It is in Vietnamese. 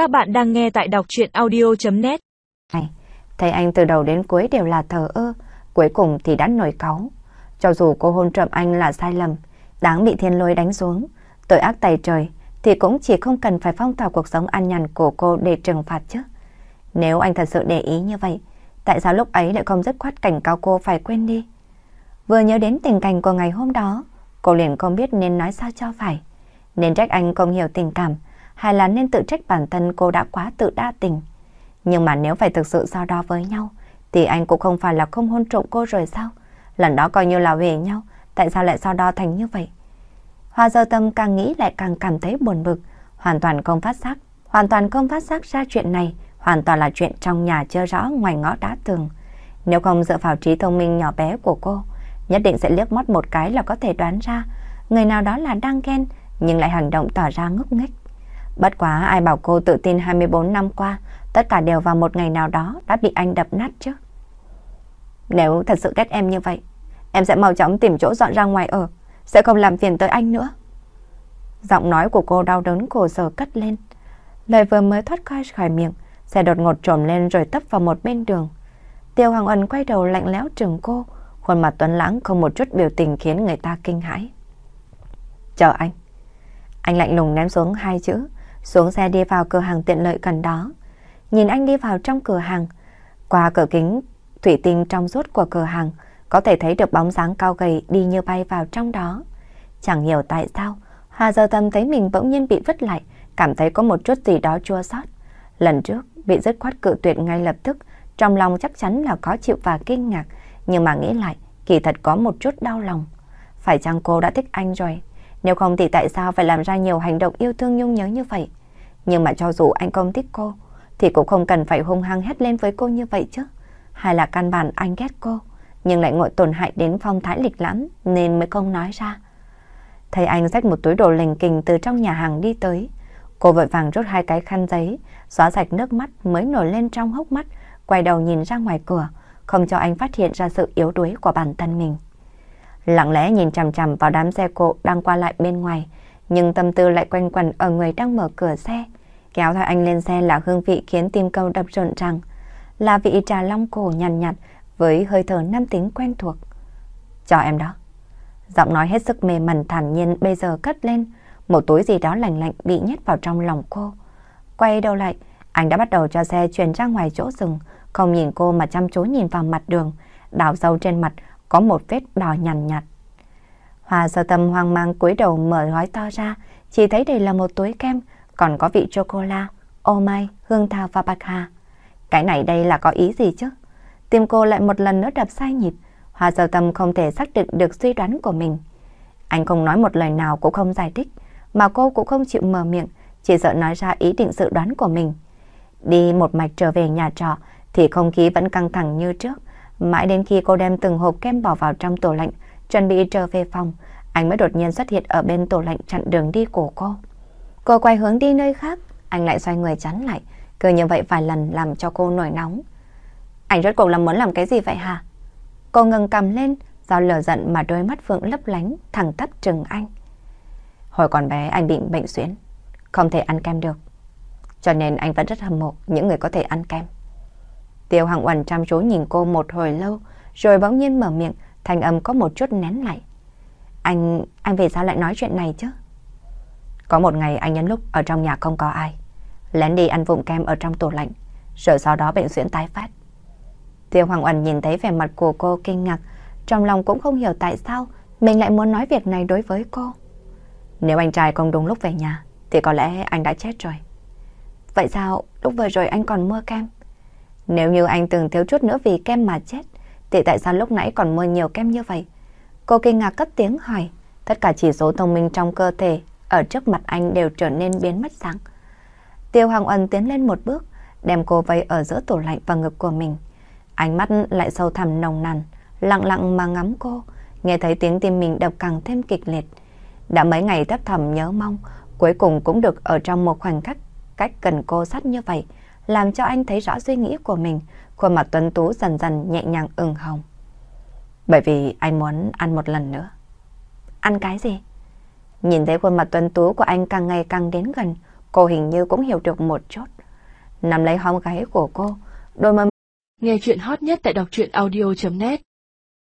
Các bạn đang nghe tại đọc chuyện audio.net Thấy anh từ đầu đến cuối đều là thờ ơ, cuối cùng thì đã nổi cáu. Cho dù cô hôn trộm anh là sai lầm, đáng bị thiên lôi đánh xuống, tội ác tài trời, thì cũng chỉ không cần phải phong tỏa cuộc sống an nhàn của cô để trừng phạt chứ. Nếu anh thật sự để ý như vậy, tại sao lúc ấy lại không dứt khoát cảnh cáo cô phải quên đi? Vừa nhớ đến tình cảnh của ngày hôm đó, cô liền không biết nên nói sao cho phải. Nên trách anh không hiểu tình cảm, hay là nên tự trách bản thân cô đã quá tự đa tình. Nhưng mà nếu phải thực sự so đo với nhau, thì anh cũng không phải là không hôn trộm cô rồi sao? Lần đó coi như là về nhau, tại sao lại so đo thành như vậy? Hoa dơ tâm càng nghĩ lại càng cảm thấy buồn bực, hoàn toàn không phát giác, hoàn toàn không phát giác ra chuyện này, hoàn toàn là chuyện trong nhà chưa rõ ngoài ngõ đá tường. Nếu không dựa vào trí thông minh nhỏ bé của cô, nhất định sẽ liếc mắt một cái là có thể đoán ra người nào đó là đang ghen nhưng lại hành động tỏ ra ngốc nghếch. Bất quá ai bảo cô tự tin 24 năm qua, tất cả đều vào một ngày nào đó đã bị anh đập nát chứ. Nếu thật sự ghét em như vậy, em sẽ mau chóng tìm chỗ dọn ra ngoài ở, sẽ không làm phiền tới anh nữa. Giọng nói của cô đau đớn cổ sở cất lên. Lời vừa mới thoát khỏi khỏi miệng, xe đột ngột trồm lên rồi tấp vào một bên đường. Tiêu Hoàng Ân quay đầu lạnh lẽo trừng cô, khuôn mặt tuấn lãng không một chút biểu tình khiến người ta kinh hãi. Chờ anh. Anh lạnh lùng ném xuống hai chữ, xuống xe đi vào cửa hàng tiện lợi gần đó. Nhìn anh đi vào trong cửa hàng, qua cửa kính thủy tinh trong suốt của cửa hàng, có thể thấy được bóng dáng cao gầy đi như bay vào trong đó. Chẳng hiểu tại sao, Hà Giờ Tâm thấy mình bỗng nhiên bị vứt lại, cảm thấy có một chút gì đó chua xót. Lần trước, bị dứt khoát cự tuyệt ngay lập tức, trong lòng chắc chắn là khó chịu và kinh ngạc, nhưng mà nghĩ lại, kỳ thật có một chút đau lòng. Phải chăng cô đã thích anh rồi? Nếu không thì tại sao phải làm ra nhiều hành động yêu thương nhung nhớ như vậy? Nhưng mà cho dù anh không thích cô, thì cũng không cần phải hung hăng hét lên với cô như vậy chứ. Hay là căn bản anh ghét cô, nhưng lại ngội tổn hại đến phong thái lịch lãm nên mới không nói ra. Thấy anh xách một túi đồ lình kình từ trong nhà hàng đi tới. Cô vội vàng rút hai cái khăn giấy, xóa sạch nước mắt mới nổi lên trong hốc mắt, quay đầu nhìn ra ngoài cửa, không cho anh phát hiện ra sự yếu đuối của bản thân mình. Lặng lẽ nhìn chằm chằm vào đám xe cộ đang qua lại bên ngoài, nhưng tâm tư lại quanh quẩn ở người đang mở cửa xe. Kéo theo anh lên xe là hương vị khiến tim câu đập rộn ràng, là vị trà long cổ nhàn nhạt, nhạt với hơi thở nam tính quen thuộc. Cho em đó. Giọng nói hết sức mềm mẩn thản nhiên bây giờ cất lên, một túi gì đó lạnh lạnh bị nhét vào trong lòng cô. Quay đầu lại, anh đã bắt đầu cho xe chuyển ra ngoài chỗ rừng, không nhìn cô mà chăm chú nhìn vào mặt đường, đào sâu trên mặt có một vết đỏ nhằn nhạt. Hòa sơ tâm hoang mang cúi đầu mở gói to ra, chỉ thấy đây là một túi kem, còn có vị chocolate, ô mai, hương thảo và bạc hà. Cái này đây là có ý gì chứ? Tim cô lại một lần nữa đập sai nhịp, Hòa sơ tâm không thể xác định được suy đoán của mình. Anh không nói một lời nào cũng không giải thích, mà cô cũng không chịu mở miệng, chỉ sợ nói ra ý định dự đoán của mình. Đi một mạch trở về nhà trọ thì không khí vẫn căng thẳng như trước, Mãi đến khi cô đem từng hộp kem bỏ vào trong tủ lạnh, chuẩn bị trở về phòng, anh mới đột nhiên xuất hiện ở bên tủ lạnh chặn đường đi của cô. Cô quay hướng đi nơi khác, anh lại xoay người chắn lại, cứ như vậy vài lần làm cho cô nổi nóng. Anh rốt cuộc là muốn làm cái gì vậy hả? Cô ngừng cầm lên, do lửa giận mà đôi mắt Phượng lấp lánh, thẳng tắp trừng anh. Hồi còn bé anh bị bệnh xuyến, không thể ăn kem được. Cho nên anh vẫn rất hâm mộ những người có thể ăn kem. Tiêu Hằng Uẩn chăm chú nhìn cô một hồi lâu, rồi bỗng nhiên mở miệng, thanh âm có một chút nén lại. Anh, anh về sao lại nói chuyện này chứ? Có một ngày anh nhấn lúc ở trong nhà không có ai, lén đi ăn vụng kem ở trong tủ lạnh, rồi sau đó bệnh xuyễn tái phát. Tiêu Hoàng Uẩn nhìn thấy vẻ mặt của cô kinh ngạc, trong lòng cũng không hiểu tại sao mình lại muốn nói việc này đối với cô. Nếu anh trai không đúng lúc về nhà, thì có lẽ anh đã chết rồi. Vậy sao lúc vừa rồi anh còn mua kem? Nếu như anh từng thiếu chút nữa vì kem mà chết, thì tại sao lúc nãy còn mua nhiều kem như vậy? Cô kinh ngạc cất tiếng hỏi. Tất cả chỉ số thông minh trong cơ thể ở trước mặt anh đều trở nên biến mất sáng. Tiêu Hoàng Ân tiến lên một bước, đem cô vây ở giữa tủ lạnh và ngực của mình. Ánh mắt lại sâu thẳm nồng nàn, lặng lặng mà ngắm cô, nghe thấy tiếng tim mình đập càng thêm kịch liệt. Đã mấy ngày thấp thầm nhớ mong, cuối cùng cũng được ở trong một khoảnh khắc cách gần cô sát như vậy, làm cho anh thấy rõ suy nghĩ của mình, khuôn mặt tuấn tú dần dần nhẹ nhàng ửng hồng. Bởi vì anh muốn ăn một lần nữa. Ăn cái gì? Nhìn thấy khuôn mặt tuấn tú của anh càng ngày càng đến gần, cô hình như cũng hiểu được một chút. Nằm lấy hông gáy của cô, đôi môi Nghe chuyện hot nhất tại đọc truyện audio.net